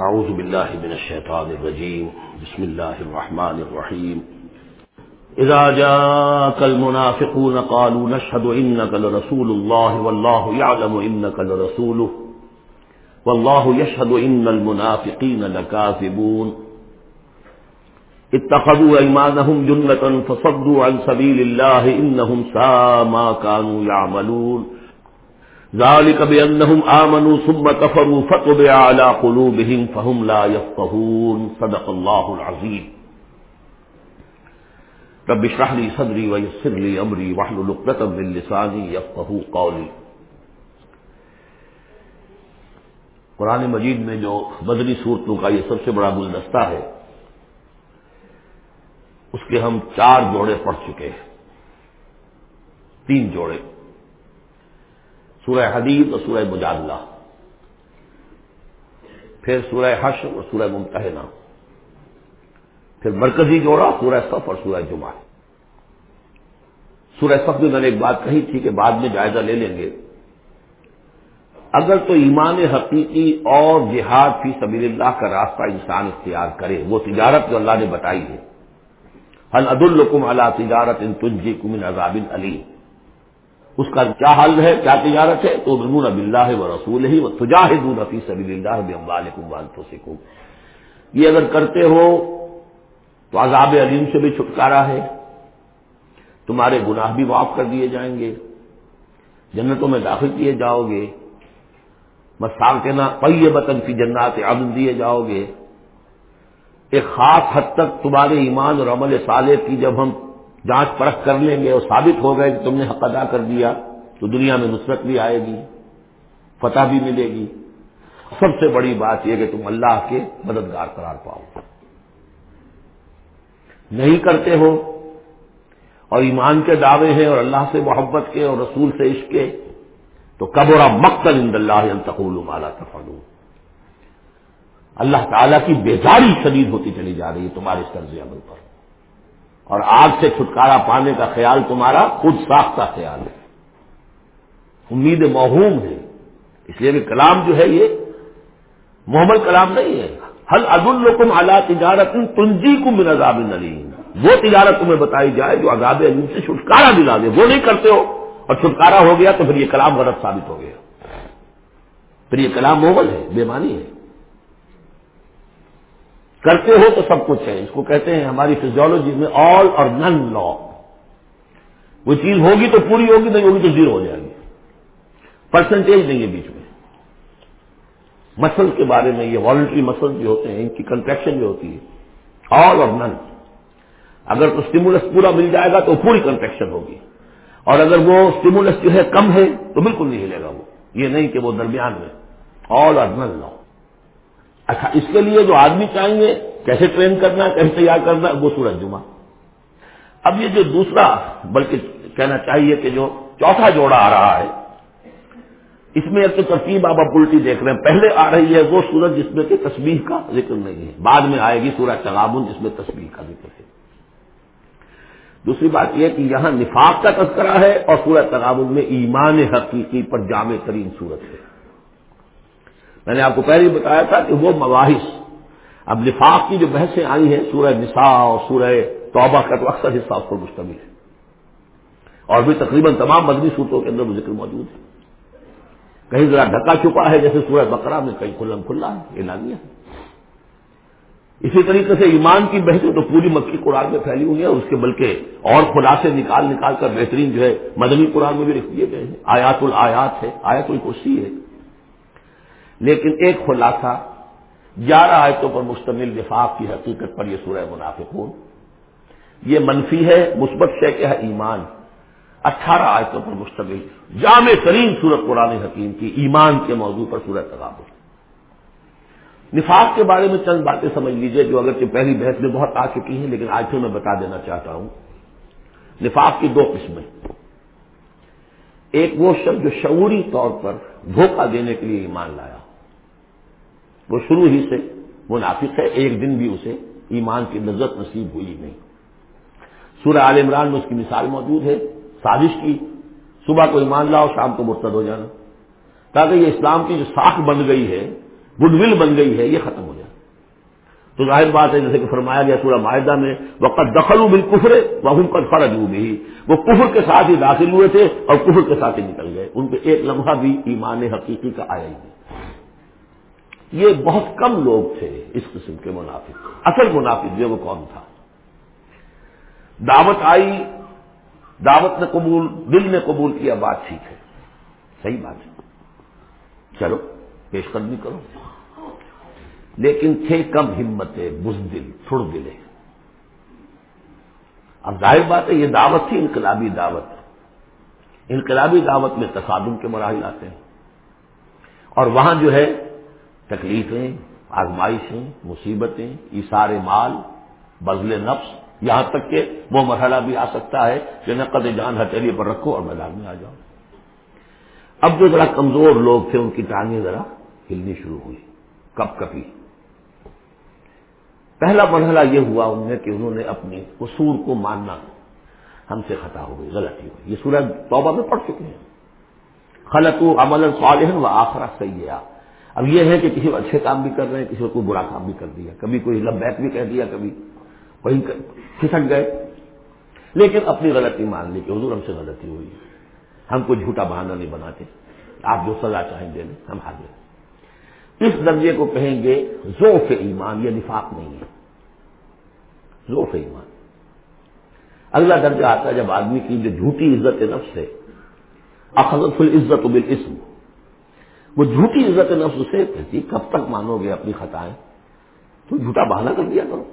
أعوذ بالله من الشيطان الرجيم. بسم الله الرحمن الرحيم. إذا جاءك المنافقون قالوا نشهد إنك لرسول الله والله يعلم إنك لرسوله. والله يشهد إن المنافقين لكاذبون. اتخذوا أيمانهم جنة فصدوا عن سبيل الله إنهم ساء ما كانوا يعملون. ذلك بأنهم آمنوا ثم كفروا فطبع على قلوبهم فهم لا يفقهون صدق الله العظيم. رب اشرح لي صدري ويسر لي أمري واحلل عقدة من لساني يفقهوا قولي. قرآن مجید میں جو بدری صورتوں کا یہ سب سے بڑا گلدستہ ہے، اس کے ہم چار جوڑے پڑھ چکے ہیں۔ تین جوڑے۔ سورہ حدیب اور سورہ مجادلہ۔ پھر سورہ حش اور سورہ ممتحنہ۔ پھر مرکزی جوڑا، سورہ صف اور سورہ جمعہ۔ سورہ صف میں میں نے ایک بات کہی تھی کہ بعد میں جائزہ لے لیں گے۔ اگر تو ایمان حقیقی اور جہاد فی سبیل اللہ کا راستہ انسان اختیار کرے، وہ تجارت جو اللہ نے بتائی ہے۔ حل عد الکم اللہ تجارت ان تنجی کمن عذاب علی اس کا کیا حل ہے، کیا تجارت ہے؟ تو مرمون اب اللہ و رسول ہی وہ تجاہد فی سبیل اللہ بموالکم وانفسکم۔ یہ اگر کرتے ہو تو عذاب علیم سے بھی چھٹکارا ہے۔ تمہارے گناہ بھی معاف کر دیے جائیں گے۔ جنتوں میں داخل کیے جاؤ گے۔ مسال کے نا پی بطن کی جنات عدم دیے جاؤ گے۔ ایک خاص حد تک تمہارے ایمان اور عمل صالح کی جب ہم جانچ پرکھ کر لیں گے اور ثابت ہو گئے کہ تم نے حق ادا کر دیا، تو دنیا میں نصرت بھی آئے گی، فتح بھی ملے گی۔ سب سے بڑی بات یہ کہ تم اللہ کے مددگار قرار پاؤ۔ نہیں کرتے ہو اور ایمان کے دعوے ہیں اور اللہ سے محبت کے اور رسول سے عشق کے، تو کبرا مقتل اند اللہ تقول مالا تفلو اللہ تعالیٰ کی بیداری شدید ہوتی چلی جا رہی ہے تمہارے طرز عمل پر۔ اور آگ سے چھٹکارا پانے کا خیال تمہارا خود ساختہ خیال ہے۔ امید موہوم ہے۔ اس لیے کہ کلام جو ہے یہ محمد کلام نہیں ہے۔ حل عد الکم اعلیٰ تجارت تنجی کم عذاب نلیم وہ تجارت تمہیں بتائی جائے جو عذاب علیم سے چھٹکارا دلا دے۔ وہ نہیں کرتے ہو۔ اور چھٹکارا ہو گیا تو پھر یہ کلام غلط ثابت ہو گیا۔ پھر یہ کلام محمل ہے، بے معنی ہے۔ کرتے ہو تو سب کچھ ہے۔ اس کو کہتے ہیں ہماری فزیولوجی میں آل اور نن لا وہ چیز ہوگی تو پوری ہوگی، نہیں ہوگی تو زیرو ہو جائے گی۔ پرسنٹیج نہیں ہے بیچ میں۔ مسل کے بارے میں یہ والنٹری مسل جو ہوتے ہیں، ان کی کنٹریکشن جو ہوتی ہے۔ آل اور نن اگر تو اسٹیمولس پورا مل جائے گا تو پوری کنٹریکشن ہوگی۔ اور اگر وہ اسٹیمولس جو ہے کم ہے تو بالکل نہیں ہلے گا وہ۔ یہ نہیں کہ وہ درمیان میں۔ آل اور نن لا اچھا اس کے لیے جو آدمی چاہیں گے کیسے ٹرین کرنا ہے، کیسے تیار کرنا ہے، وہ سورج جمعہ۔ اب یہ جو دوسرا، بلکہ کہنا چاہیے کہ جو چوتھا جوڑا آ رہا ہے، اس میں ایک تو ترتیب آپ اب الٹی دیکھ رہے ہیں۔ پہلے آ رہی ہے وہ سورج جس میں کہ تصویر کا ذکر نہیں ہے۔ بعد میں آئے گی سورج تغابن جس میں تصویر کا ذکر ہے۔ دوسری بات یہ کہ یہاں نفاق کا تذکرہ ہے اور سورج تغابن میں ایمان حقیقی پر جامع ترین صورت ہے۔ میں نے آپ کو پہلے بتایا تھا کہ وہ مواحث اب نفاق کی جو بحثیں آئی ہیں، سورہ نساء اور سورہ توبہ کا تو اکثر حصہ اس پر مشتمل ہے۔ اور بھی تقریباً تمام مدنی صورتوں کے اندر وہ ذکر موجود ہے۔ کہیں ذرا ڈھکا چکا ہے، جیسے سورہ بقرہ میں کہیں کھلم کھلا ہے اعلانیہ ہے۔ اسی طریقے سے ایمان کی بحثیں تو پوری مکی قرآن میں پھیلی ہوئی ہیں اس کے بلکہ اور خلاصے نکال نکال کر بہترین جو ہے مدنی قرآن میں بھی لکھ دیے گئے ہیں۔ آیات الآیات ہے آیات الکرسی ہے۔ لیکن ایک خلاصہ، گیارہ آیتوں پر مشتمل وفاق کی حقیقت پر یہ سورہ منافقون۔ یہ منفی ہے، مثبت شے کیا ہے ایمان۔ اٹھارہ آیتوں پر مشتمل۔ جامع ترین صورت قرآن حکیم کی ایمان کے موضوع پر سورہ تغابل نفاق کے بارے میں چند باتیں سمجھ لیجیے جو اگرچہ پہلی بحث میں بہت آ چکی ہیں، لیکن آج پھر میں بتا دینا چاہتا ہوں۔ نفاق کی دو قسمیں۔ ایک وہ شخص جو شعوری طور پر دھوکہ دینے کے لیے ایمان لایا۔ وہ شروع ہی سے منافق ہے، ایک دن بھی اسے ایمان کی لذت نصیب ہوئی نہیں۔ سورہ عال عمران میں اس کی مثال موجود ہے، سازش کی۔ صبح کو ایمان لاؤ، شام کو مرتد ہو جانا۔ تاکہ یہ اسلام کی جو ساکھ بن گئی ہے، گڈ ول بن گئی ہے، یہ ختم ہو جائے۔ تو ظاہر بات ہے، جیسے کہ فرمایا گیا سورہ معاہدہ میں وقت دخل بال کفر وہ پر فرض ہو گئی وہ کفر کے ساتھ ہی داخل ہوئے تھے اور کفر کے ساتھ ہی نکل گئے۔ ان پہ ایک لمحہ بھی ایمان حقیقی کا آیا ہی نہیں۔ یہ بہت کم لوگ تھے اس قسم کے منافق۔ اصل منافق جو وہ کون تھا؟ دعوت آئی، دعوت نے قبول، دل نے قبول کیا، بات ٹھیک ہے۔ صحیح بات ہے۔ چلو، پیش قدمی کرو۔ لیکن تھے کم ہمت بزدل تھڑ دلے اب ظاہر بات ہے، یہ دعوت تھی، انقلابی دعوت۔ انقلابی دعوت میں تصادم کے مراحل آتے ہیں۔ اور وہاں جو ہے تکلیفیں، آزمائشیں، مصیبتیں اشار مال بزل نفس، یہاں تک کہ وہ مرحلہ بھی آ سکتا ہے کہ نقد جان ہتھیلی پر رکھو اور میدان میں آ جاؤ۔ اب جو ذرا کمزور لوگ تھے، ان کی ٹانگیں ذرا ہلنی شروع ہوئی کب کبھی پہلا مرحلہ یہ ہوا ان میں کہ انہوں نے اپنی قصور کو ماننا، ہم سے خطا ہو گئی، غلطی ہوئی یہ سورج توبہ میں پڑ چکے ہیں۔ خلط و عمل صالح و آخرا سیاح اب یہ ہے کہ کسی کو اچھے کام بھی کر رہے ہیں، کسی کو کوئی برا کام بھی کر دیا۔ کبھی کوئی لبیک بھی کہہ دیا، کبھی وہیں کھسک گئے۔ لیکن اپنی غلطی مان لی کہ حضور ہم سے غلطی ہوئی۔ ہم کو جھوٹا بہانہ نہیں بناتے۔ آپ جو سزا چاہیں دے لیں، ہم حاضر اس درجے کو کہیں گے ذوف ایمان، یہ نفاق نہیں ہے۔ ذوف ایمان۔ اگلا درجہ آتا ہے جب آدمی کی جو جھوٹی عزت نفس ہے، اخذت العزت بالاسم۔ وہ جھوٹی عزت نفس سے کہتی کب تک مانو گے اپنی خطائیں؟ تو جھوٹا بہانہ کر دیا کرو۔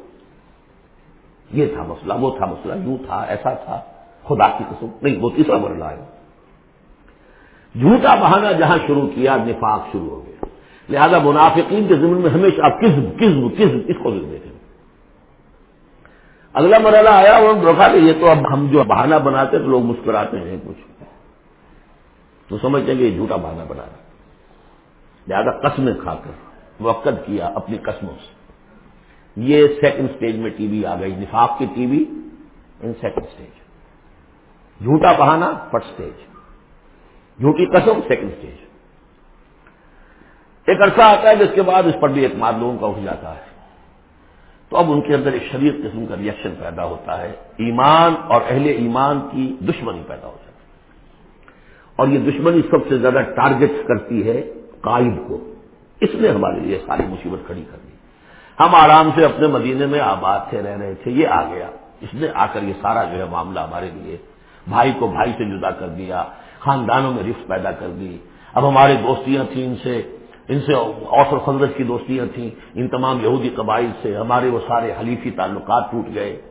یہ تھا مسئلہ، وہ تھا مسئلہ، یوں تھا، ایسا تھا۔ خدا کی قسم، نہیں، وہ تیسرا مرلہ ہے۔ جھوٹا بہانہ جہاں شروع کیا، نفاق شروع ہو گیا۔ لہذا منافقین کے زمین میں ہمیشہ آپ کس کس اس کو دیکھیں۔ اگلا مرحلہ آیا اور دیکھا کہ یہ تو اب ہم جو بہانہ بناتے تو لوگ مسکراتے ہیں، کچھ۔ تو سمجھتے ہیں کہ یہ جھوٹا بہانہ بنا رہا لہذا قسمیں کھا کر وقت کیا اپنی قسموں سے۔ یہ سیکنڈ سٹیج میں ٹی وی آ گئی، نفاق کی T V in second stage جھوٹا بہانا فرسٹ اسٹیج جھوٹی قسم سیکنڈ اسٹیج ایک عرصہ آتا ہے جس کے بعد اس پر بھی ایک مار لوگوں کا اٹھ جاتا ہے۔ تو اب ان کے اندر ایک شریف قسم کا ریئیکشن پیدا ہوتا ہے۔ ایمان اور اہل ایمان کی دشمنی پیدا ہو جاتی ہے۔ اور یہ دشمنی سب سے زیادہ ٹارگٹ کرتی ہے قائد کو۔ اس نے ہمارے لیے ساری مصیبت کھڑی کر دی۔ ہم آرام سے اپنے مدینے میں آباد سے رہ رہے تھے، یہ آ گیا۔ اس نے آ کر یہ سارا جو ہے معاملہ ہمارے لیے، بھائی کو بھائی سے جدا کر دیا، خاندانوں میں رفت پیدا کر دی۔ اب ہماری دوستیاں تھیں ان سے ان سے اوسر خندرت کی دوستیاں تھیں، ان تمام یہودی قبائل سے ہمارے وہ سارے حلیفی تعلقات ٹوٹ گئے۔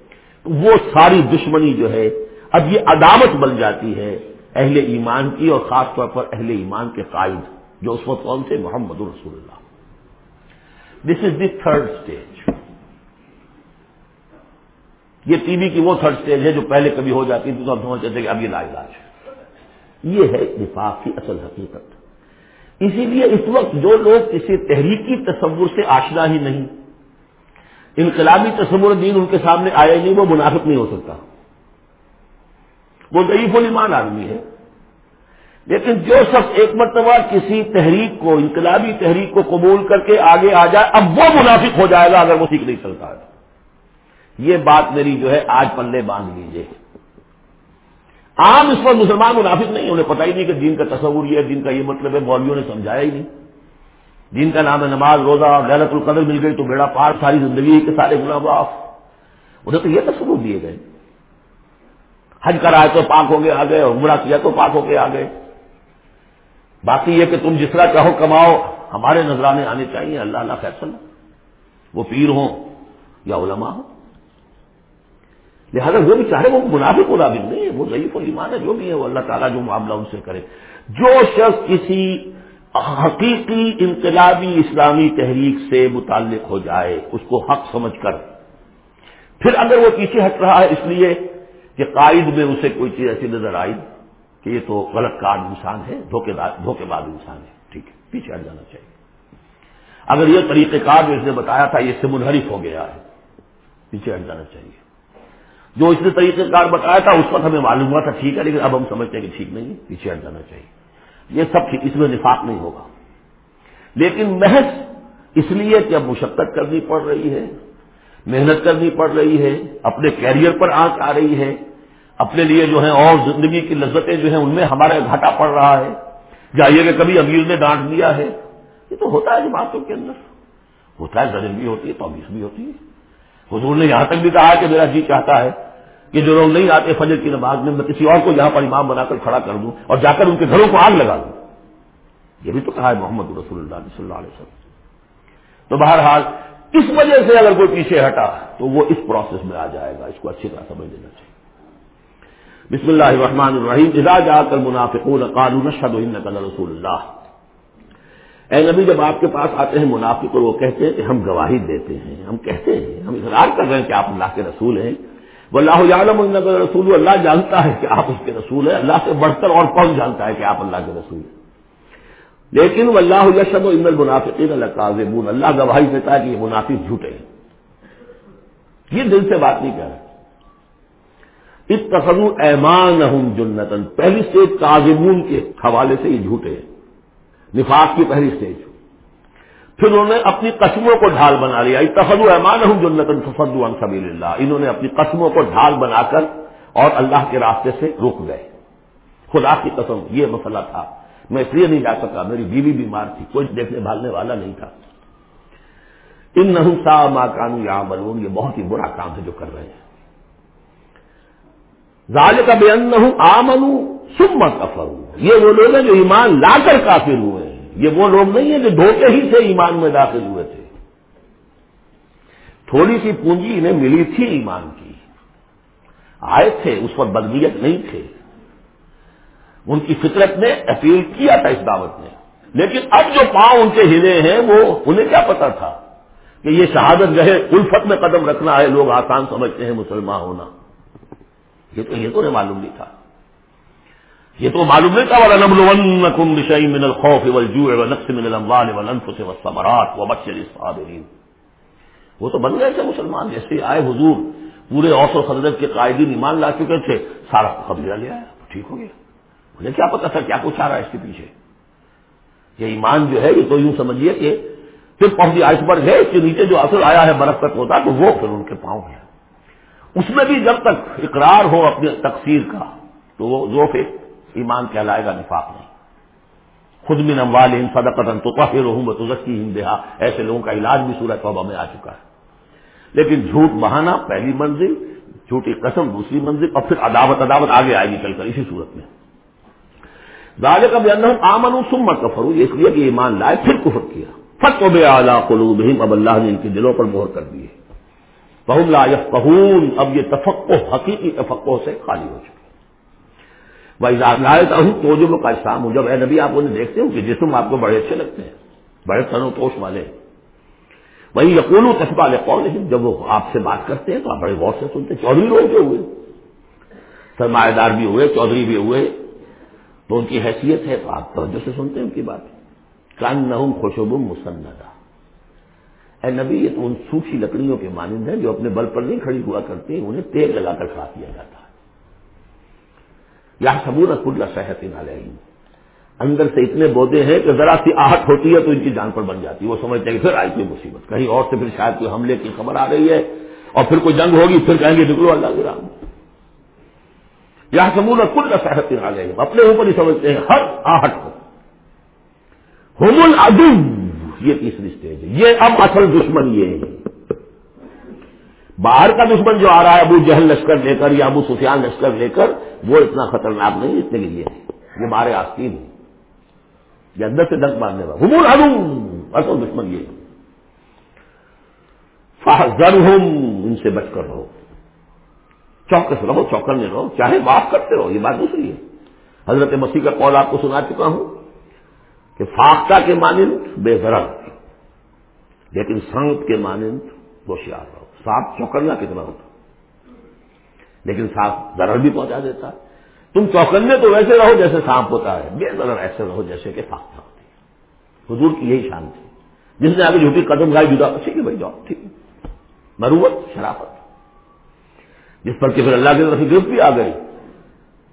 وہ ساری دشمنی جو ہے، اب یہ عدامت بن جاتی ہے اہل ایمان کی اور خاص طور پر اہل ایمان کے قائد۔ جو اس وقت کون تھے؟ محمد رسول Allah. This is the third stage یہ ٹی وی کی وہ تھرڈ اسٹیج ہے جو پہلے کبھی ہو جاتی تھی، تو ہم سمجھتے تھے کہ اب یہ لا علاج ہے۔ یہ ہے نفاق کی اصل حقیقت۔ اسی لیے اس وقت جو لوگ کسی تحریکی تصور سے آشنا ہی نہیں، انقلابی تصور دین ان کے سامنے آیا ہی نہیں، وہ منافق نہیں ہو سکتا۔ وہ ضعیف المان آدمی ہے۔ لیکن جو شخص ایک مرتبہ کسی تحریک کو، انقلابی تحریک کو قبول کر کے آگے آ جائے، اب وہ منافق ہو جائے گا اگر وہ سیکھ نہیں چلتا ہے۔ یہ بات میری جو ہے آج پلے باندھ لیجیے عام اس پر مسلمان منافق نہیں، انہیں پتہ ہی نہیں کہ دین کا تصور یہ ہے، دین کا یہ مطلب ہے، مولویوں نے سمجھایا ہی نہیں۔ دین کا نام ہے نماز، روزہ غیرت القدر مل گئی تو بیڑا پار، ساری زندگی کے سارے گنا باف انہیں تو یہ تصور دیے گئے۔ حج کرائے تو پاک ہو گئے، آ گئے، اور کیا تو پاک ہو کے آ گئے۔ باقی یہ کہ تم جس طرح چاہو کماؤ، ہمارے نظرانے آنے چاہیے، اللہ اللہ فیصل وہ پیر ہوں یا علماء ہوں۔ لہٰذا وہ بھی چاہے وہ منافق منافق نہیں ہے وہ ضعیف ایمان ہے جو بھی ہے وہ اللہ تعالیٰ جو معاملہ ان سے کرے۔ جو شخص کسی حقیقی انقلابی اسلامی تحریک سے متعلق ہو جائے، اس کو حق سمجھ کر۔ پھر اگر وہ پیچھے ہٹ رہا ہے، اس لیے کہ قائد میں اسے کوئی چیز ایسی نظر آئی۔ کہ یہ تو غلط کار انسان ہے دھوکے دھوکے انسان ہے۔ ٹھیک ہے، پیچھے ہٹ جانا چاہیے۔ اگر یہ طریقہ کار جو اس نے بتایا تھا، یہ اس سے منحرف ہو گیا ہے، پیچھے ہٹ جانا چاہیے۔ جو اس نے طریقہ کار بتایا تھا، اس وقت ہمیں معلوم ہوا تھا، ٹھیک ہے، لیکن اب ہم سمجھتے ہیں کہ ٹھیک نہیں ہے، پیچھے ہٹ جانا چاہیے۔ یہ سب ٹھیک اس میں نفاق نہیں ہوگا۔ لیکن محض اس لیے کہ اب مشقت کرنی پڑ رہی ہے، محنت کرنی پڑ رہی ہے، اپنے کیریئر پر آنکھ آ رہی ہے اپنے لیے جو ہے اور زندگی کی لذتیں جو ہیں ان میں ہمارا گھاٹا پڑ رہا ہے۔ جائیے کہ کبھی امیر نے ڈانٹ دیا ہے۔ یہ تو ہوتا ہے جی جماعتوں کے اندر۔ ہوتا ہے زمین بھی ہوتی ہے تومیز بھی ہوتی ہے۔ حضور نے یہاں تک بھی کہا کہ میرا جی چاہتا ہے کہ جو لوگ نہیں آتے فجر کی نماز میں میں کسی اور کو یہاں پر امام بنا کر کھڑا کر دوں اور جا کر ان کے گھروں کو آگ لگا دوں۔ یہ بھی تو کہا ہے محمد رسول اللہ صلی اللہ علیہ وسلم۔ تو بہرحال اس وجہ سے اگر کوئی پیچھے ہٹا تو وہ اس پروسیس میں آ جائے گا، اس کو اچھی طرح سمجھ لینا چاہیے۔ بسم اللہ الرحمن الرحیم، اذا جا کر منافقون قالوا نشهد انك رسول اللہ۔ اے نبی، جب آپ کے پاس آتے ہیں منافق اور وہ کہتے ہیں کہ ہم گواہی دیتے ہیں، ہم کہتے ہیں، ہم اقرار کر رہے ہیں کہ آپ اللہ کے رسول ہیں۔ وہ اللہ عالم رسول اللہ جانتا ہے کہ آپ اس کے رسول ہیں۔ اللہ سے بڑھ کر اور کون جانتا ہے کہ آپ اللہ کے رسول ہیں۔ لیکن وہ اللہ یشد و امر منافقین اللہ اللہ گواہی دیتا ہے کہ یہ منافق جھوٹے ہیں۔ یہ دل سے بات نہیں کر رہے۔ اس تصو ایمان ہوں جنتن پہلی اسٹیج کاظبون کے حوالے سے یہ جھوٹے ہیں۔ نفاق کی پہلی اسٹیج پھر انہوں نے اپنی قسموں کو ڈھال بنا لیا۔ اتخذ ایمان ہوں جنتن فسد عن سبیل اللہ انہوں نے اپنی قسموں کو ڈھال بنا کر اور اللہ کے راستے سے رک گئے۔ خدا کی قسم، یہ مسئلہ تھا۔ میں اس لیے نہیں جا سکا۔ میری بیوی بیمار تھی، کوئی دیکھنے بھالنے والا نہیں تھا۔ ان نہ سا ماں کانو یا بلون یہ بہت ہی برا کام ہے جو کر رہے ہیں۔ ظال کا بے ان ہوں آمن سم کفر یہ وہ لوگ ہیں جو ایمان لا کر کافر ہوئے ہیں۔ یہ وہ لوگ نہیں ہیں جو دھوکے ہی سے ایمان میں داخل ہوئے تھے۔ تھوڑی سی پونجی انہیں ملی تھی ایمان کی۔ آئے تھے، اس پر بدمیت نہیں تھے ان کی فطرت نے اپیل کیا تھا اس دعوت نے۔ لیکن اب جو پاؤں ان کے ہلے ہیں، وہ انہیں کیا پتا تھا؟ کہ یہ شہادت گہے الفت میں قدم رکھنا ہے، لوگ آسان سمجھتے ہیں مسلمان ہونا۔ یہ تو یہ تو نہیں معلوم نہیں تھا۔ یہ تو معلوم نہیں تھا والا نبل کم بشئی من الخوف نقص من الاموال والانفس والثمرات وبشر الصابرین وہ تو بن گئے تھے مسلمان، جیسے آئے حضور پورے اوس و خدرت کے قائدین ایمان لا چکے تھے، سارا قبضہ لیا ہے ٹھیک ہو گیا۔ انہیں کیا پتا تھا کیا کچھ آ رہا ہے اس کے پیچھے۔ یہ ایمان جو ہے، یہ تو یوں سمجھیے کہ پھر پہنچی آئس پر ہے، اس کے نیچے جو اصل آیا ہے برف تک ہوتا تو وہ پھر ان کے پاؤں ہے اس میں بھی جب تک اقرار ہو اپنے تقسیر کا، تو وہ ذوف ایمان کہلائے گا، نفاق نہیں۔ خود بھی نموال ان سدا قدم تو پھر رہوں ایسے لوگوں کا علاج بھی سورج توبہ میں آ چکا ہے۔ لیکن جھوٹ بہانا پہلی منزل، جھوٹی قسم دوسری منزل، اور پھر عداوت عداوت آگے آئے گی چل کر اسی صورت میں۔ دال کا بھی آمن سمت کفر اس لیے کہ ایمان لائے پھر کفر کیا۔ فت و بے اعلیٰ قلوب اب اللہ نے ان کے دلوں پر مہر کر دیے بہم لا پہون اب یہ تفقو حقیقی تفقو سے خالی ہو چکے بھائی لائے ہوں تو کا اسلام ہوں، جب اے نبی آپ انہیں دیکھتے ہوں کہ جسم آپ کو بڑے اچھے لگتے ہیں، بڑے تنو توش والے وہی یقون و تصبہ لے قول جب وہ آپ سے بات کرتے ہیں، تو آپ بڑے غور سے سنتے چودھری لوگ جو ہوئے، سرمایہ دار بھی ہوئے، چودھری بھی ہوئے، تو ان کی حیثیت ہے، تو آپ توجہ سے سنتے ہیں ان کی بات۔ کان نہ خوشب مسندا اے نبی، یہ تو ان سوکھی لکڑیوں کے مانند ہیں جو اپنے بل پر نہیں کھڑی ہوا کرتی انہیں تیل لگا کر کھا دیا جاتا ہے۔ یا سبور کل صحت نہ اندر سے اتنے بودے ہیں کہ ذرا سی آہٹ ہوتی ہے تو ان کی جان پر بن جاتی ہے۔ وہ سمجھتے ہیں کہ پھر آئی کوئی مصیبت۔ کہیں اور سے پھر شاید کوئی حملے کی خبر آ رہی ہے اور پھر کوئی جنگ ہوگی، پھر کہیں گے نکلو اللہ کے رام۔ یا سمون کل صحت آ گئے اپنے اوپر ہی سمجھتے ہیں، ہر آہٹ کو۔ ہوم العدو۔ یہ تیسری اسٹیج ہے یہ اب اصل دشمن یہ ہے باہر کا دشمن جو آ رہا ہے، ابو جہل لشکر لے کر یا ابو سفیان لشکر لے کر، وہ اتنا خطرناک نہیں اتنے کے لیے یہ بارے آستین ہے یہ اندر سے ڈنک مارنے والا ہوم العدو، اصل دشمن یہ فہر ان سے بچ کر رہو۔ چوکس رہو، چوکنے رہو، چاہے معاف کرتے رہو، یہ بات دوسری ہے۔ حضرت مسیح کا قول آپ کو سنا چکا ہوں۔ کہ فاختہ کے مانند بے ضرر۔ لیکن سنگ کے مانند ہوشیار رہو سانپ چوکنا کتنا ہوتا۔ لیکن سانپ ضرر بھی پہنچا دیتا۔ ہے تم چوکنے تو ویسے رہو جیسے سانپ ہوتا ہے۔ بے ضرر ایسے رہو جیسے کہ فاختہ ہوتی ہے۔ حضور کی یہی شان تھی۔ جس نے آگے جھوٹی قدم گائے جدا ٹھیک ہے بھائی جاؤ ٹھیک ہے مروت، شرافت۔ جس پر کہ پھر اللہ کی طرف گرفت بھی آ گئی۔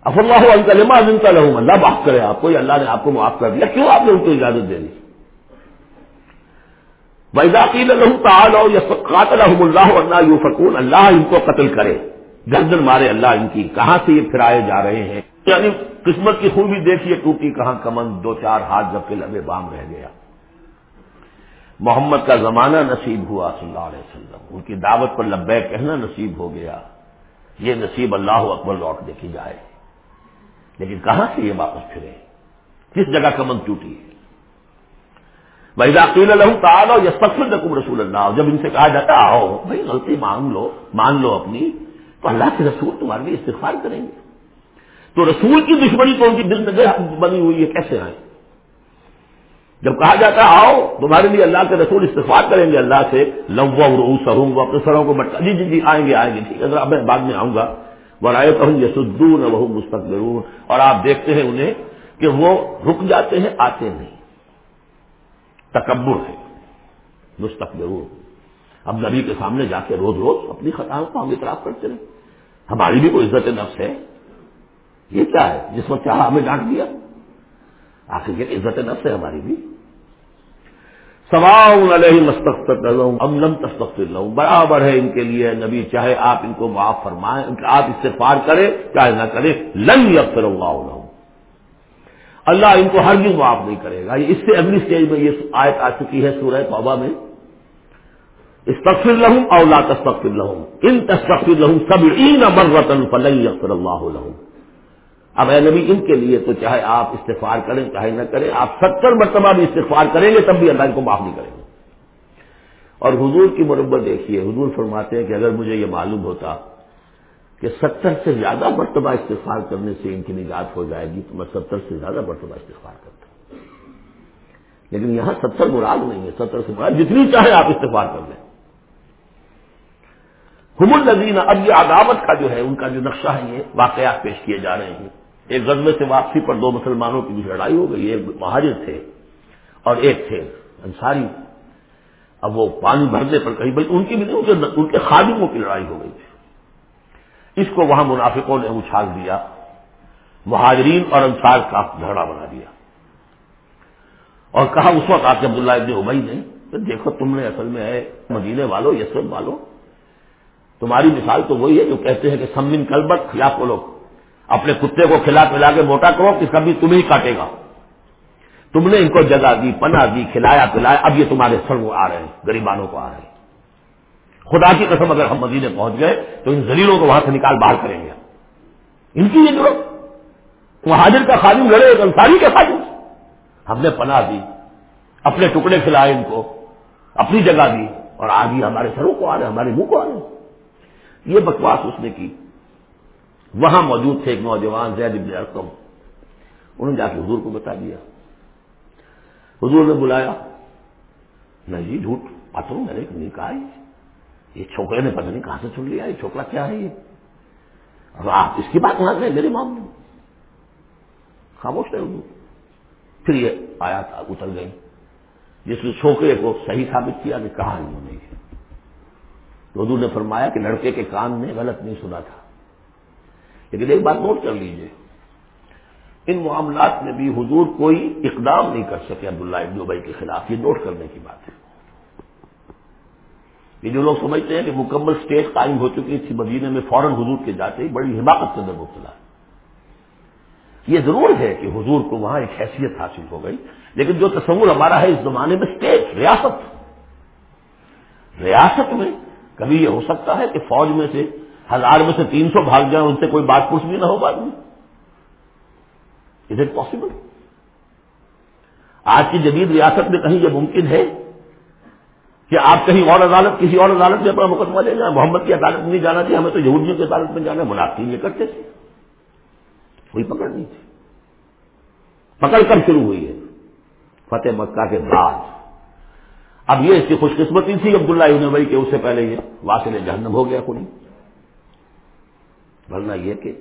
اف اللہ کلمہ دنتا اللہ معاف کرے آپ کو، یا اللہ نے آپ کو معاف کر دیا۔ کیوں آپ نے ان کو اجازت دے دی؟ ویزاقیل الحم تعال قاتل اللہ اللہ یو فکون اللہ ان کو قتل کرے۔ گردن مارے اللہ ان کی۔ کہاں سے یہ پھرائے جا رہے ہیں؟ یعنی قسمت کی خوبی دیکھیے ٹوٹی، کہاں کمن دو چار ہاتھ جب کے لبے بام رہ گیا۔ محمد کا زمانہ نصیب ہوا صلی اللہ علیہ وسلم۔ ان کی دعوت پر لبے کہنا نصیب ہو گیا۔ یہ نصیب اللہ اکبر لوٹ دیکھی جائے۔ لیکن کہاں سے یہ واپس پھرے؟ کس جگہ کمن ٹوٹی ہے؟ عقیل الحم تعال یا سفر رقم رسول اللہ جب ان سے کہا جاتا آؤ، بھائی غلطی مان لو مان لو اپنی، تو اللہ کے رسول تمہارے لیے استغفار کریں گے۔ تو رسول کی دشمنی تو ان کی دل میں بنی ہوئی ہے، کیسے آئے؟ جب کہا جاتا آؤ، تمہارے لیے اللہ کے رسول استفاد کریں گے، اللہ سے لو رو سروں گا اپنے سروں کو بٹا جی جی جی آئیں گے آئیں گے، ٹھیک ہے میں بعد میں آؤں گا۔ وہ رائے کہوں یہ وہ مستقبر اور آپ دیکھتے ہیں انہیں کہ وہ رک جاتے ہیں، آتے نہیں۔ تکبر ہے۔ مستقبر اب نبی کے سامنے جا کے روز روز اپنی خطاؤں کو ہم اطراف کرتے رہے۔ ہماری بھی کوئی عزت نفس ہے۔ یہ کیا ہے؟ جس وقت چاہا ہمیں ڈانٹ دیا۔ آخر یہ عزت نفس ہے ہماری بھی۔ سواؤں علیہ مستقط ام لم تستقفر لوں برابر ہے ان کے لیے نبی، چاہے آپ ان کو معاف فرمائیں آپ اس سے پار کریں، چاہے نہ کریں، لن یغفر اللہ لهم اللہ ان کو ہر بھی معاف نہیں کرے گا۔ اس سے اگلی اسٹیج میں یہ آیت آ چکی ہے سورہ توبہ میں۔ استغفر لہوں اولا تستغفر لہوں ان تستغفر لہوں سب این مرتن فلن یغفر اللہ لہوں اب اے نبی، ان کے لیے تو چاہے آپ استغفار کریں، چاہے نہ کریں، آپ ستر مرتبہ بھی استغفار کریں گے، تب بھی اللہ ان کو معاف نہیں کریں گے۔ اور حضور کی مربت دیکھیے، حضور فرماتے ہیں کہ اگر مجھے یہ معلوم ہوتا کہ ستر سے زیادہ مرتبہ استغفار کرنے سے ان کی نجات ہو جائے گی، تو میں ستر سے زیادہ مرتبہ استغفار کرتا لیکن یہاں ستر مراد نہیں ہے، ستر سے مراد جتنی چاہے آپ استغفار کر لیں۔ حم النزین اب یہ عداوت کا جو ہے، ان کا جو نقشہ ہے، یہ واقعات پیش کیے جا رہے ہیں۔ ایک غزبے سے واپسی پر دو مسلمانوں کی لڑائی ہو گئی، ایک مہاجر تھے اور ایک تھے انصاری۔ اب وہ پانی بھرنے پر کہیں بھائی ان کی بھی نہیں، ان کے خادموں کی لڑائی ہو گئی تھی۔ اس کو وہاں منافقوں نے اچھال دیا، مہاجرین اور انصار کا جھگڑا بنا دیا۔ اور کہا اس وقت آپ کے عبداللہ ابن ابئی نے تو دیکھو تم نے اصل میں ہے، مدینے والو یسرت والو۔ تمہاری مثال تو وہی ہے جو کہتے ہیں کہ سمن کلبت یا کو لوگ۔ اپنے کتے کو کھلا پلا کے موٹا کرو کہ کبھی تمہیں کاٹے گا۔ تم نے ان کو جگہ دی، پناہ دی، کھلایا، پلایا، اب یہ تمہارے سر آ رہے ہیں، گریبانوں کو آ رہے ہیں۔ خدا کی قسم اگر ہم مدینے پہنچ گئے تو ان زلیلوں کو وہاں سے نکال باہر کریں گے۔ ان کی یہ ضرورت۔ وہ حاضر کا خادم لڑے، ایک انصاری کے خادم۔ ہم نے پناہ دی، اپنے ٹکڑے کھلائے ان کو، اپنی جگہ دی اور آج ہی ہمارے سروں کو آ رہے ہمارے منہ کو آ رہے یہ بکواس اس نے کی۔ وہاں موجود تھے ایک نوجوان زید ابن ارقم۔ انہوں نے جا کے حضور کو بتا دیا۔ حضور نے بلایا۔ نہیں جی جھوٹ پتھر میں نے نہیں کہا۔ یہ چھوکرے نے پتہ نہیں کہاں سے سن لیا، یہ چھوکرا کیا ہے یہ؟ اب آپ اس کی بات نہ کریں میرے معاملے خاموش رہے اردو پھر یہ آیا تھا اتر گئی جس نے چھوکرے کو صحیح ثابت کیا کہ کہا انہوں نے تو اردو نے فرمایا کہ لڑکے کے کان نے غلط نہیں سنا تھا۔ لیکن ایک بات نوٹ کر لیجیے، ان معاملات میں بھی حضور کوئی اقدام نہیں کر سکے عبداللہ ابن ابئی کے خلاف، یہ نوٹ کرنے کی بات ہے۔ یہ جو لوگ سمجھتے ہیں کہ مکمل اسٹیٹ قائم ہو چکی تھی مدینے میں، فوراً حضور کے جاتے ہی بڑی حماقت کے اندر مبتلا یہ ضرور ہے کہ حضور کو وہاں ایک حیثیت حاصل ہو گئی، لیکن جو تصور ہمارا ہے اس زمانے میں اسٹیٹ ریاست۔ ریاست میں کبھی یہ ہو سکتا ہے کہ فوج میں سے ہزار میں سے تین سو بھاگ جائیں، ان سے کوئی بات پوچھ بھی نہ ہو بعد میں۔ از اٹ پاسبل آج کی جدید ریاست میں کہیں یہ ممکن ہے کہ آپ کہیں اور عدالت، کسی اور عدالت میں اپنا مقدمہ لے جائیں؟ محمد کی عدالت میں نہیں جانا چاہیے، ہمیں تو یہودیوں کی عدالت میں جانا منافقین یہ کرتے تھے۔ کوئی پکڑ نہیں تھی۔ پکڑ کب شروع ہوئی ہے؟ فتح مکہ کے بعد۔ اب یہ اس کی خوش قسمتی تھی، عبداللہ ابن بھائی کہ اس سے پہلے یہ واصل جہنم ہو گیا، کوئی۔ ورنہ یہ کہ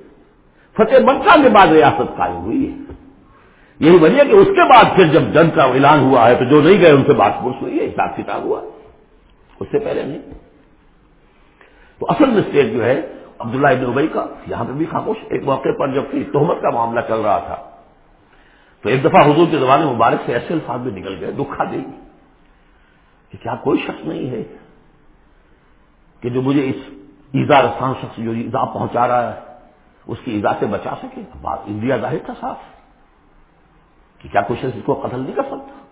فتح مکہ کے بعد ریاست قائم ہوئی ہے۔ یہی وجہ کہ اس کے بعد پھر جب جنگ کا اعلان ہوا ہے تو جو نہیں گئے ان سے بات پوچھ ہوئی ہے، حساب کتاب ہوا اس سے پہلے نہیں۔ تو اصل مسٹیک جو ہے، عبداللہ ابن ابئی کا، یہاں پہ بھی خاموش۔ ایک موقع پر جبکہ تہمت کا معاملہ چل رہا تھا، تو ایک دفعہ حضور کے زمانے مبارک سے ایسے الفاظ بھی نکل گئے، دکھا دے گی کہ کیا کوئی شخص نہیں ہے کہ جو مجھے اس ایزا رسان شخص جو ایزا پہنچا رہا ہے، اس کی ایزا سے بچا سکے؟ بات انڈیا ظاہر تھا صاف۔ کہ کیا کوئی شخص اس کو قتل نہیں کر سکتا؟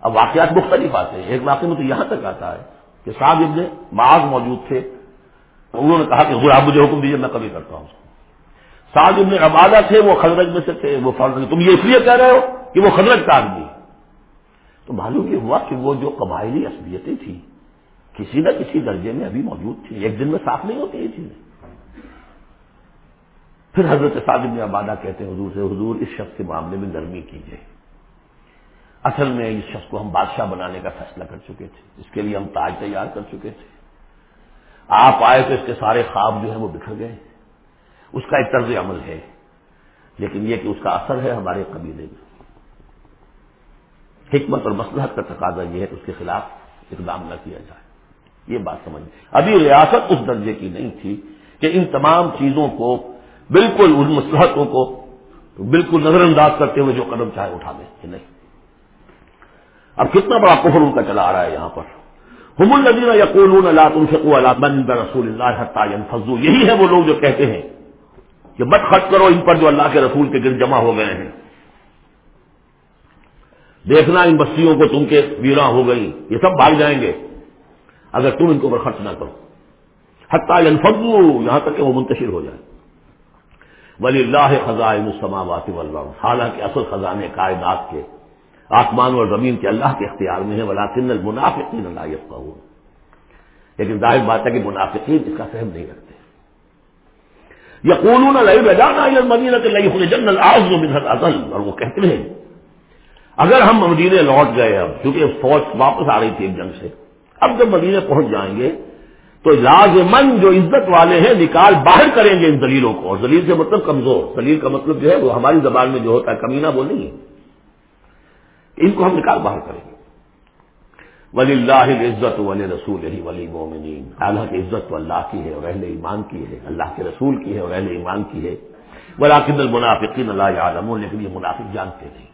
اب واقعات مختلف آتے ہیں۔ ایک واقعے میں تو یہاں تک آتا ہے کہ صاحب ابن معاذ موجود تھے۔ انہوں نے کہا کہ آپ مجھے حکم دیجیے میں کبھی کرتا ہوں اس کو۔ سعد ابن عبادہ تھے، وہ خدرج میں سے تھے، وہ فرض تم یہ اس لیے کہہ رہے ہو کہ وہ خدرج کا آدمی۔ تو معلوم یہ ہوا کہ وہ جو قبائلی اصلیتیں تھیں کسی نہ کسی درجے میں ابھی موجود تھی۔ ایک دن میں صاف نہیں ہوتی یہ چیزیں۔ پھر حضرت سعد ابن عبادہ کہتے ہیں، حضور سے، حضور اس شخص کے معاملے میں نرمی کیجیے اصل میں اس شخص کو ہم بادشاہ بنانے کا فیصلہ کر چکے تھے۔ اس کے لیے ہم تاج تیار کر چکے تھے۔ آپ آئے تو اس کے سارے خواب جو ہیں وہ بکھر گئے۔ اس کا ایک طرز عمل ہے، لیکن یہ کہ اس کا اثر ہے ہمارے قبیلے میں۔ حکمت اور مسلحت کا تقاضا یہ ہے کہ اس کے خلاف اقدام نہ کیا جائے۔ یہ بات سمجھ ابھی ریاست اس درجے کی نہیں تھی کہ ان تمام چیزوں کو بالکل ان مسلحتوں کو بالکل نظر انداز کرتے ہوئے جو قدم چاہے اٹھا دیں کہ نہیں۔ اب کتنا بڑا کفر ان کا چلا آ رہا ہے یہاں پر۔ حم الدین یقول اللہ تم شکو اللہ بند رسول اللہ فضو یہی ہے وہ لوگ جو کہتے ہیں کہ مت خرچ کرو ان پر جو اللہ کے رسول کے گرد جمع ہو گئے ہیں۔ دیکھنا ان بستیوں کو تم کے ویراں ہو گئی۔ یہ سب بھاگ جائیں گے۔ اگر تم ان کو اوپر خرچ نہ کرو۔ حتیٰ فضو یہاں تک کہ وہ منتشر ہو جائے۔ ولی اللہ خزائن السماوات والارض حالانکہ اصل خزانے کائنات کے، آسمان اور زمین کے اللہ کے اختیار میں ہے ولاکن المنافقین اللہ یفقہون لیکن ظاہر بات ہے کہ منافقین اس کا فہم نہیں رکھتے۔ یقولون لئی بجانا مدینہ کے لئی جن العز من الازل اور وہ کہتے ہیں، اگر ہم مدینے لوٹ گئے اب کیونکہ فوج واپس آ رہی تھی ایک جنگ سے اب جب مدینے پہنچ جائیں گے تو لازمن جو عزت والے ہیں نکال باہر کریں گے ان دلیلوں کو اور دلیل سے مطلب کمزور دلیل کا مطلب جو ہے وہ ہماری زبان میں جو ہوتا ہے کمینہ وہ نہیں ہے ان کو ہم نکال باہر کریں گے۔ ولی اللہ عزت ولی رسول ہی ولی مومنین اللہ کی عزت تو اللہ کی ہے اور اہل ایمان کی ہے۔ اللہ کے رسول کی ہے اور اہل ایمان کی ہے۔ ولاکن المنافقین اللہ عالم لیکن یہ منافق جانتے نہیں۔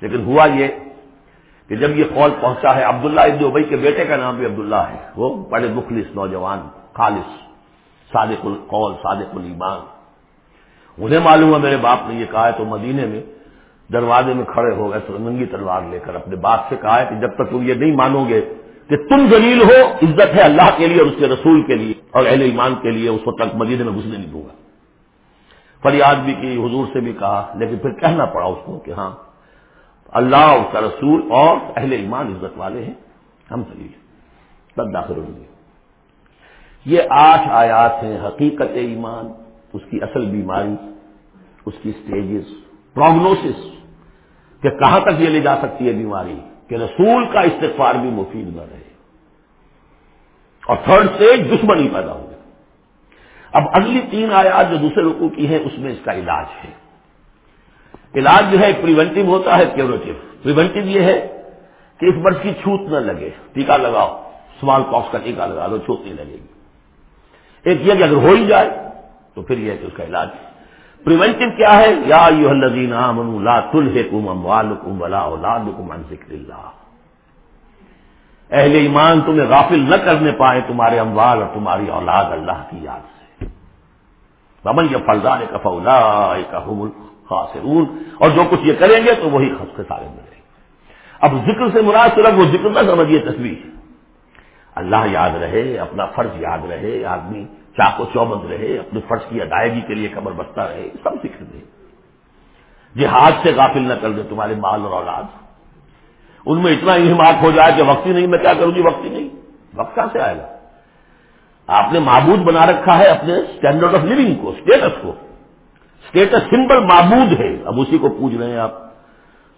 لیکن ہوا یہ کہ جب یہ قول پہنچا ہے، عبداللہ ابن ابئی کے بیٹے کا نام بھی عبداللہ ہے۔ وہ بڑے مخلص نوجوان، خالص، صادق القول، صادق الایمان۔ انہیں معلوم ہے، میرے باپ نے یہ کہا ہے تو مدینے میں دروازے میں کھڑے ہو گئے سرمنگی تلوار لے کر اپنے باپ سے کہا ہے کہ جب تک تم یہ نہیں مانو گے کہ تم دلیل ہو، عزت ہے اللہ کے لیے اور اس کے رسول کے لیے اور اہل ایمان کے لیے، اس وقت تک مدینے میں گھسنے نہیں دوں گا۔ فریاد بھی کی، حضور سے بھی کہا، لیکن پھر کہنا پڑا اس کو کہ ہاں اللہ اس کا رسول اور اہل ایمان عزت والے ہیں، ہم دلیل تب داخل ہوں گے۔ یہ آٹھ آیات ہیں، حقیقت ایمان، اس کی اصل بیماری، اس کی سٹیجز پروگنوسس کہ کہاں تک یہ لے جا سکتی ہے بیماری، کہ رسول کا استغفار بھی مفید نہ رہے۔ اور تھرڈ اسٹیج دشمنی پیدا ہو گیا اب اگلی تین آیات جو دوسرے لوگوں کی ہیں، اس میں اس کا علاج ہے۔ علاج جو ہے پریونٹو ہوتا ہے کیوریٹو پریونٹو یہ ہے کہ اس برس کی چھوت نہ لگے ٹیکا لگاؤ اسمال پاکس کا ٹیکا لگا دو چھوت نہیں لگے گی۔ ایک یہ کہ اگر ہو ہی جائے تو پھر یہ ہے کہ اس کا علاج۔ ہے پریونٹو کیا ہے؟ یا یو الذین آمنوا لا تلہکم اموالکم ولا اولادکم عن ذکر اللہ۔ اہل ایمان، تمہیں غافل نہ کرنے پائے تمہارے اموال اور تمہاری اولاد اللہ کی یاد سے۔ رمن یہ فلدان کا فولا کا خاصرون۔ اور جو کچھ یہ کریں گے تو وہی خس کے سارے ملیں گے۔ اب ذکر سے مراد صرف وہ ذکر نہ سمجھیے تصویر اللہ یاد رہے، اپنا فرض یاد رہے، آدمی چاق و چوبند رہے، اپنے فرض کی ادائیگی کے لیے کمر بستہ رہے، سب ذکر دے جہاد سے غافل نہ کر دے تمہارے مال اور اولاد۔ ان میں اتنا انہماک ہو جائے کہ وقت ہی نہیں، میں کیا کروں گی؟ وقت ہی نہیں۔ وقت کہاں سے آئے گا؟ آپ نے معبود بنا رکھا ہے اپنے اسٹینڈرڈ آف لونگ کو اسٹیٹس کو۔ اسٹیٹس سمبل معبود ہے۔ اب اسی کو پوچھ رہے ہیں آپ۔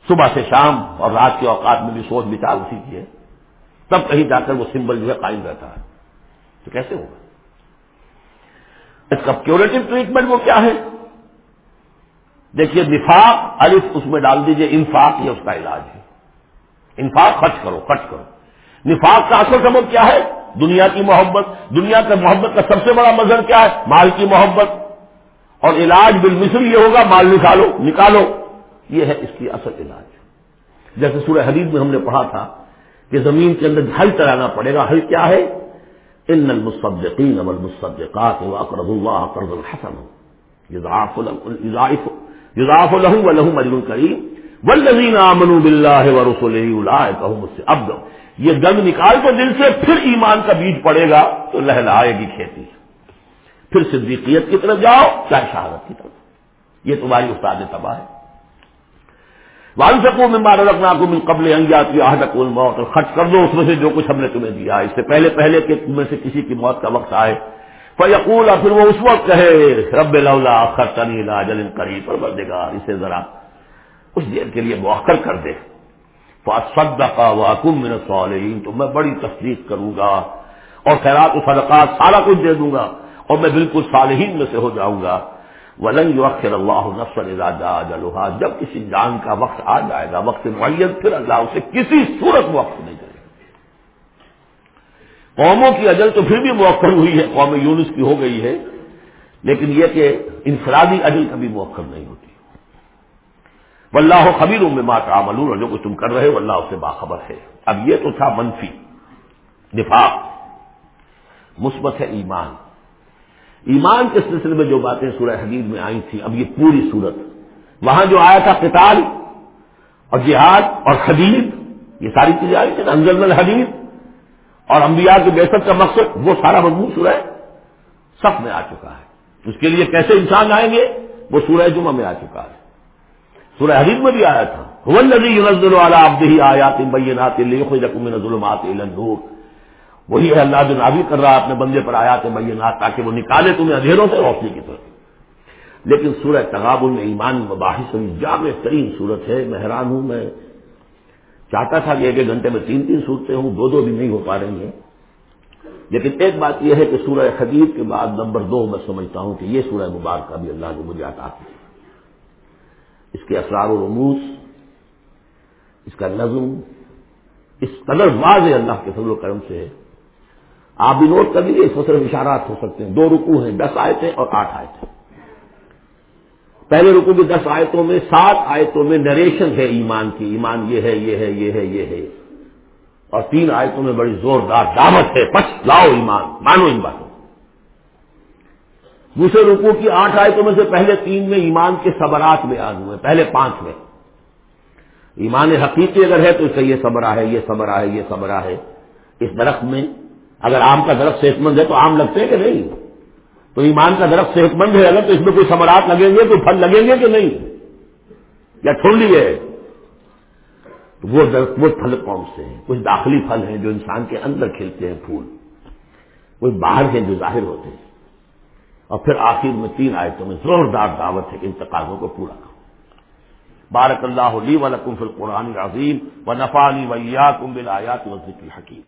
صبح سے شام اور رات کے اوقات میں بھی سوچ بچار اسی کی ہے۔ تب کہیں جا کر وہ سمبل جو ہے قائم رہتا ہے۔ تو کیسے ہوگا؟ اس کا کیوریٹو ٹریٹمنٹ وہ کیا ہے؟ دیکھیے، نفاق، الف اس میں ڈال دیجیے، انفاق یہ اس کا علاج ہے۔ انفاق خرچ کرو خرچ کرو۔ نفاق کا اصل سبب کیا ہے؟ دنیا کی محبت۔ دنیا کا محبت کا سب سے بڑا مظہر کیا ہے؟ مال کی محبت۔ اور علاج بالمثل یہ ہوگا، مال نکالو نکالو۔ یہ ہے اس کی اصل علاج۔ جیسے سورہ حدید میں ہم نے پڑھا تھا کہ زمین کے اندر ہل چلانا پڑے گا، حل کیا ہے؟ ان المصدقین والمصدقات واقرضوا الله قرضا حسنا۔ يضاعف يضاعف لهم ولهم اجر كريم والذین آمنوا بالله ورسله اولئک هم الابد یہ گند نکال تو دل سے، پھر ایمان کا بیج پڑے گا تو لہلائے گی کھیتی۔ پھر صدیقیت کی طرف جاؤ، چاہے شہادت کی طرف۔ یہ تمہاری استاد تباہ ہے۔ وال سکوں میں مارا رکھنا کو من قبل انگیات کی آہد موت اور خرچ کر دو اس میں سے جو کچھ ہم نے تمہیں دیا۔ اس سے پہلے پہلے کہ تم میں سے کسی کی موت کا وقت آئے۔ فیقول اور پھر وہ اس وقت کہے، رب لولا خرچنی لا جل قریب پر بردگار اسے ذرا اس دیر کے لیے مؤخر کر دے۔ فصدقا واکم من الصالحین تو میں بڑی تصدیق کروں گا اور خیرات و صدقات سارا کچھ دے دوں گا۔ اور میں بالکل صالحین میں سے ہو جاؤں گا۔ ولن یؤخر اللہ نفسا جب کسی جان کا وقت آ جائے گا، وقت معین، پھر اللہ اسے کسی صورت وقت نہیں کرے گا۔ قوموں کی اجل تو پھر بھی موخر ہوئی ہے، قوم یونس کی ہو گئی ہے، لیکن یہ کہ انفرادی اجل کبھی موخر نہیں ہوتی۔ واللہ خبیر میں ماں تعملون۔ جو کچھ تم کر رہے ہو، اللہ اس سے باخبر ہے۔ اب یہ تو تھا منفی نفاق، مثبت ہے ایمان۔ ایمان کے سلسلے میں جو باتیں سورہ حدید میں آئی تھیں، اب یہ پوری صورت۔ وہاں جو آیا تھا قتال اور جہاد اور حدید، یہ ساری چیزیں آئی تھیں انزل الحدید۔ اور انبیاء کے بیسط کا مقصد، وہ سارا مضمون سورہ سب میں آ چکا ہے۔ اس کے لیے کیسے انسان آئیں گے؟ وہ سورہ جمعہ میں آ چکا ہے۔ سورہ حدیث میں بھی آیا تھا۔ آیات بینات من ظلمات النور۔ وہی ہے اللہ جو نابی کر رہا اپنے بندے پر آیات بینات تاکہ وہ نکالے تمہیں اندھیروں سے روشنی کی طرف۔ لیکن سورہ تغابل میں ایمان مباحث جامع ترین صورت ہے؟ میں حیران ہوں۔ میں چاہتا تھا کہ ایک ایک گھنٹے میں تین تین صورتیں ہوں، دو دو بھی نہیں ہو پا رہی ہیں۔ لیکن ایک بات یہ ہے کہ سورہ حدیث کے بعد نمبر دو میں سمجھتا ہوں کہ یہ سورہ مبارکہ بھی اللہ نے مجھے عطا کی اس کے اسرار و رموس اس کا نظم، اس قدر واضح اللہ کے فضل و کرم سے ہے۔ آپ بھی نوٹ کر لیجیے اس میں صرف اشارات ہو سکتے ہیں۔ دو رکو ہیں، دس آیتیں اور آٹھ آیتیں۔ پہلے رکو کی دس آیتوں میں، سات آیتوں میں نریشن ہے ایمان کی۔ ایمان یہ ہے یہ ہے یہ ہے یہ ہے۔ اور تین آیتوں میں بڑی زوردار دعوت ہے۔ پچ لاؤ ایمان، مانو ان باتوں۔ دوسرے رکو کی آٹھ آیتوں میں سے پہلے تین میں ایمان کے صبرات میں آ ہوئے، پہلے پانچ میں۔ ایمان حقیقی اگر ہے تو اس کا یہ صبرا ہے، یہ صبرا ہے، یہ صبرا ہے۔ اس درخت میں اگر آم کا درخت صحت مند ہے تو آم لگتے ہیں کہ نہیں؟ تو ایمان کا درخت صحت مند ہے اگر تو اس میں کوئی صبرات لگیں گے، کوئی پھل لگیں گے کہ نہیں؟ یا چھوڑ لیے؟ وہ درخت، وہ پھل کون سے ہیں؟ کچھ داخلی پھل ہیں جو انسان کے اندر کھلتے ہیں پھول؟ کوئی باہر ہیں جو ظاہر ہوتے ہیں؟ اور پھر آخر میں تین آیتوں میں زوردار دعوت ہے ان تقاضوں کو پورا کرو۔ بارک اللہ علی ولکم فی القرآن عظیم و نفانی ویا کم بل آیات و ذکر حکیم